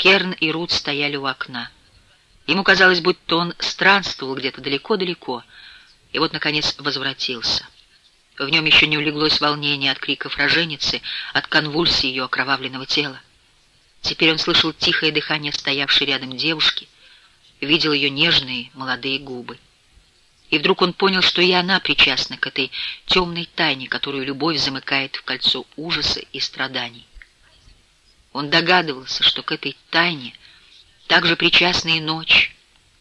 Керн и Рут стояли у окна. Ему казалось, будто он странствовал где-то далеко-далеко, и вот, наконец, возвратился. В нем еще не улеглось волнение от криков роженицы, от конвульсии ее окровавленного тела. Теперь он слышал тихое дыхание стоявшей рядом девушки, видел ее нежные молодые губы. И вдруг он понял, что и она причастна к этой темной тайне, которую любовь замыкает в кольцо ужаса и страданий. Он догадывался, что к этой тайне также причастны и ночь,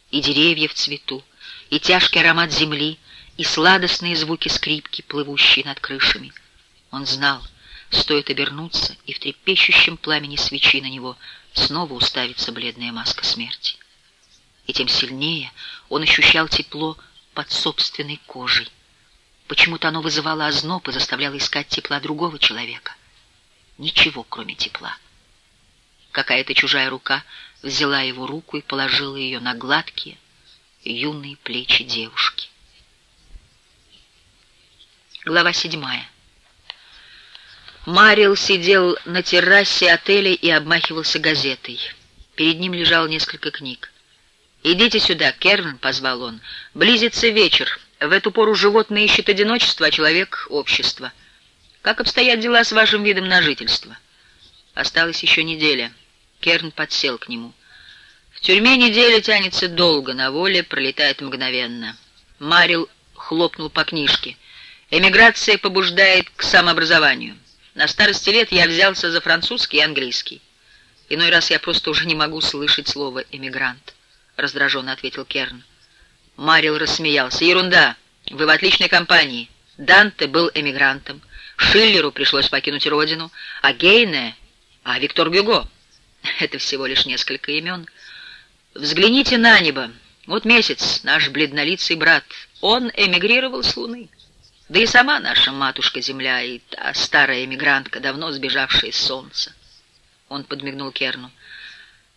и деревья в цвету, и тяжкий аромат земли, и сладостные звуки скрипки, плывущие над крышами. Он знал, стоит обернуться, и в трепещущем пламени свечи на него снова уставится бледная маска смерти. И тем сильнее он ощущал тепло под собственной кожей. Почему-то оно вызывало озноб и заставляло искать тепла другого человека. Ничего, кроме тепла. Какая-то чужая рука взяла его руку и положила ее на гладкие, юные плечи девушки. Глава седьмая. Марил сидел на террасе отеля и обмахивался газетой. Перед ним лежало несколько книг. «Идите сюда, Керн», — позвал он. «Близится вечер. В эту пору животное ищет одиночество, а человек — общество. Как обстоят дела с вашим видом на жительство?» Осталась еще неделя. Керн подсел к нему. В тюрьме неделя тянется долго, на воле пролетает мгновенно. Марил хлопнул по книжке. «Эмиграция побуждает к самообразованию. На старости лет я взялся за французский и английский. Иной раз я просто уже не могу слышать слово «эмигрант» раздраженно ответил Керн. Марил рассмеялся. Ерунда. Вы в отличной компании. Данте был эмигрантом. Шиллеру пришлось покинуть родину. А Гейне... А Виктор Гюго... Это всего лишь несколько имен. Взгляните на небо. Вот месяц, наш бледнолицый брат. Он эмигрировал с Луны. Да и сама наша матушка-Земля и та старая эмигрантка, давно сбежавшая из Солнца. Он подмигнул Керну.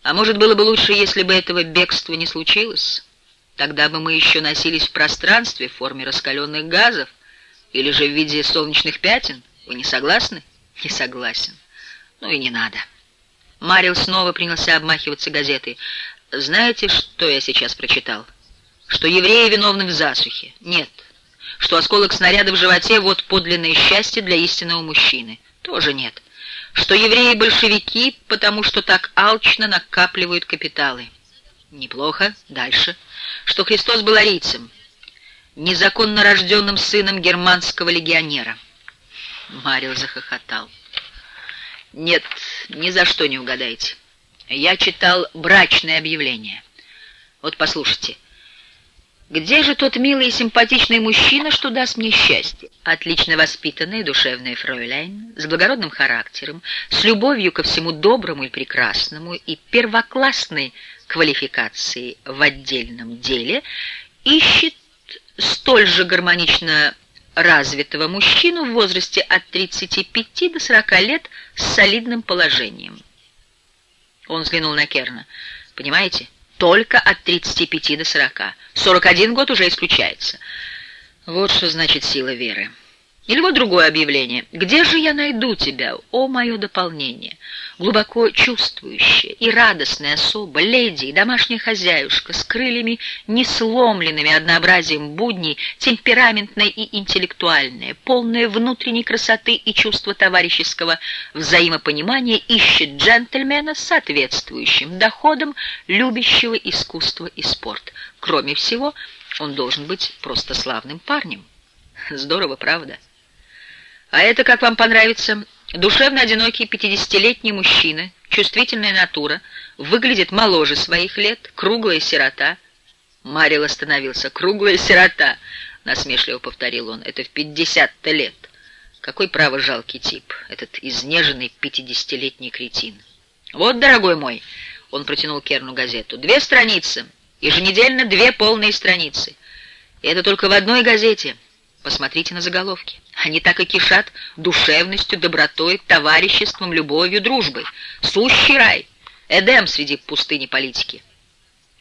А может, было бы лучше, если бы этого бегства не случилось? Тогда бы мы еще носились в пространстве в форме раскаленных газов или же в виде солнечных пятен. Вы не согласны? Не согласен. Ну и не надо. Марил снова принялся обмахиваться газетой. Знаете, что я сейчас прочитал? Что евреи виновны в засухе. Нет. Что осколок снаряда в животе — вот подлинное счастье для истинного мужчины. Тоже нет что евреи большевики, потому что так алчно накапливают капиталы. Неплохо. Дальше. Что Христос был арийцем, незаконно рожденным сыном германского легионера. Марио захохотал. Нет, ни за что не угадаете. Я читал брачное объявление. Вот послушайте. Где же тот милый и симпатичный мужчина, что даст мне счастье? Отлично воспитанная душевная фройляйн, с благородным характером, с любовью ко всему доброму и прекрасному и первоклассной квалификацией в отдельном деле, ищет столь же гармонично развитого мужчину в возрасте от 35 до 40 лет с солидным положением. Он взглянул на Керна. «Понимаете?» только от 35 до 40. 41 год уже исключается. Вот что значит сила веры. Или вот другое объявление. «Где же я найду тебя, о мое дополнение?» Глубоко чувствующая и радостная особа, леди и домашняя хозяюшка с крыльями, не сломленными однообразием будней, темпераментная и интеллектуальная, полная внутренней красоты и чувства товарищеского взаимопонимания, ищет джентльмена с соответствующим доходом, любящего искусство и спорт. Кроме всего, он должен быть просто славным парнем. Здорово, правда? А это, как вам понравится, душевно одинокий пятидесятилетний мужчина, чувствительная натура, выглядит моложе своих лет, круглая сирота. Марил остановился. «Круглая сирота!» — насмешливо повторил он. «Это в пятьдесят-то лет. Какой право жалкий тип, этот изнеженный пятидесятилетний кретин!» «Вот, дорогой мой!» — он протянул Керну газету. «Две страницы. Еженедельно две полные страницы. И это только в одной газете. Посмотрите на заголовки. Они так и кишат душевностью, добротой, товариществом, любовью, дружбой. Сущий рай. Эдем среди пустыни политики.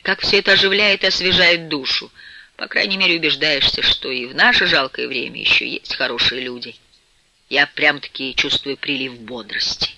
Как все это оживляет и освежает душу. По крайней мере, убеждаешься, что и в наше жалкое время еще есть хорошие люди. Я прям-таки чувствую прилив бодрости.